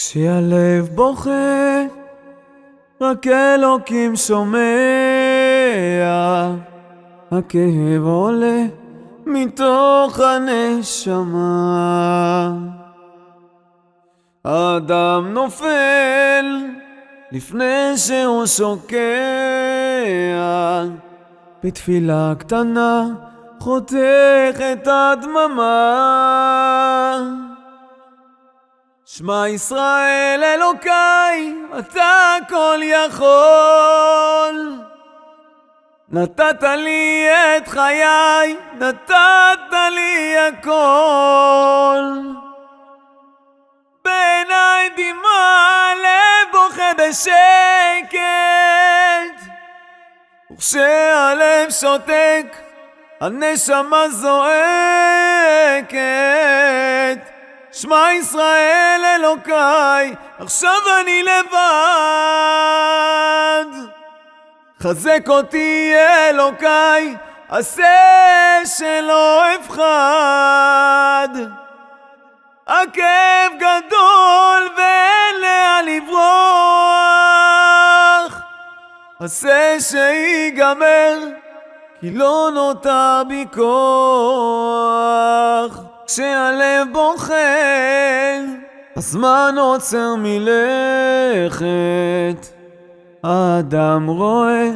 כשהלב בוכה, רק אלוקים שומע. הכאב עולה מתוך הנשמה. האדם נופל לפני שהוא שוקע, בתפילה קטנה חותך את הדממה. שמע ישראל אלוקיי, אתה כל יכול. נתת לי את חיי, נתת לי הכל. בעיניי דמעה, לב בוכה בשקט. וכשהלב שותק, הנשמה זועקת. שמע ישראל אלוקיי, עכשיו אני לבד. חזק אותי אלוקיי, עשה שלא אפחד. הכאב גדול ואין לאן לברוח. עשה שיגמר, כי לא נותר בי כוח. כשהלב בוכה, הזמן עוצר מלכת. האדם רואה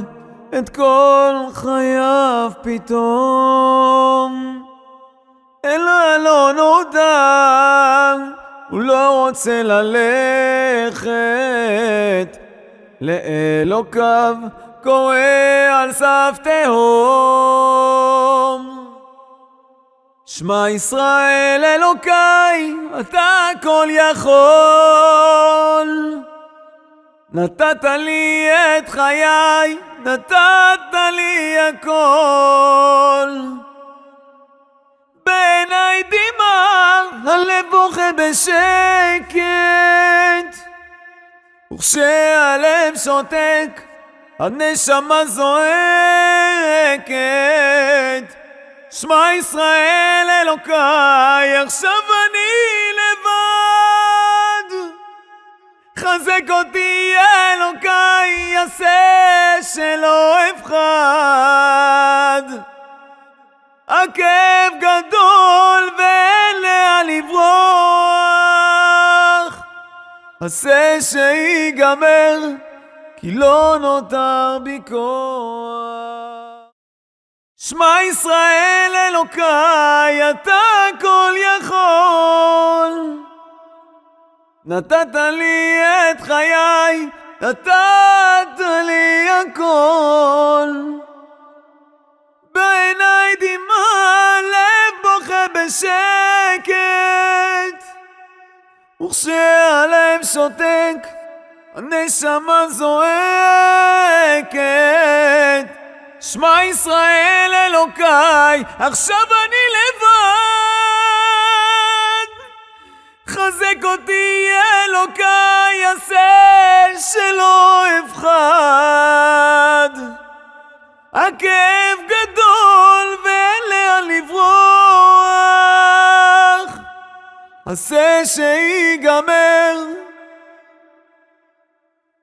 את כל חייו פתאום. אל הלא נודע, הוא לא רוצה ללכת. לאלוקיו קורא על סף תהום. שמע ישראל אלוקיי, אתה כל יכול. נתת לי את חיי, נתת לי הכל. בעיניי דמעה, הלב בוכה בשקט. וכשהלב שותק, הנשמה זועקת. שמע ישראל אלוקיי, עכשיו אני לבד. חזק אותי אלוקיי, עשה שלא אפחד. הכאב גדול ואין לאן לברוח. עשה שיגמר, כי לא נותר בי כוח. שמע ישראל אלוקיי, אתה כל יכול. נתת לי את חיי, נתת לי הכל. בעיניי דמעה, לב בוכה בשקט. וכשהלב שותק, הנשמה זועקת. שמע ישראל אלוקיי, עכשיו אני לבד. חזק אותי אלוקיי, עשה שלא אפחד. הכאב גדול ואין לאן לברוח. עשה שיגמר,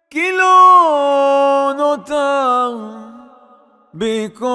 כי לא נותר. بكون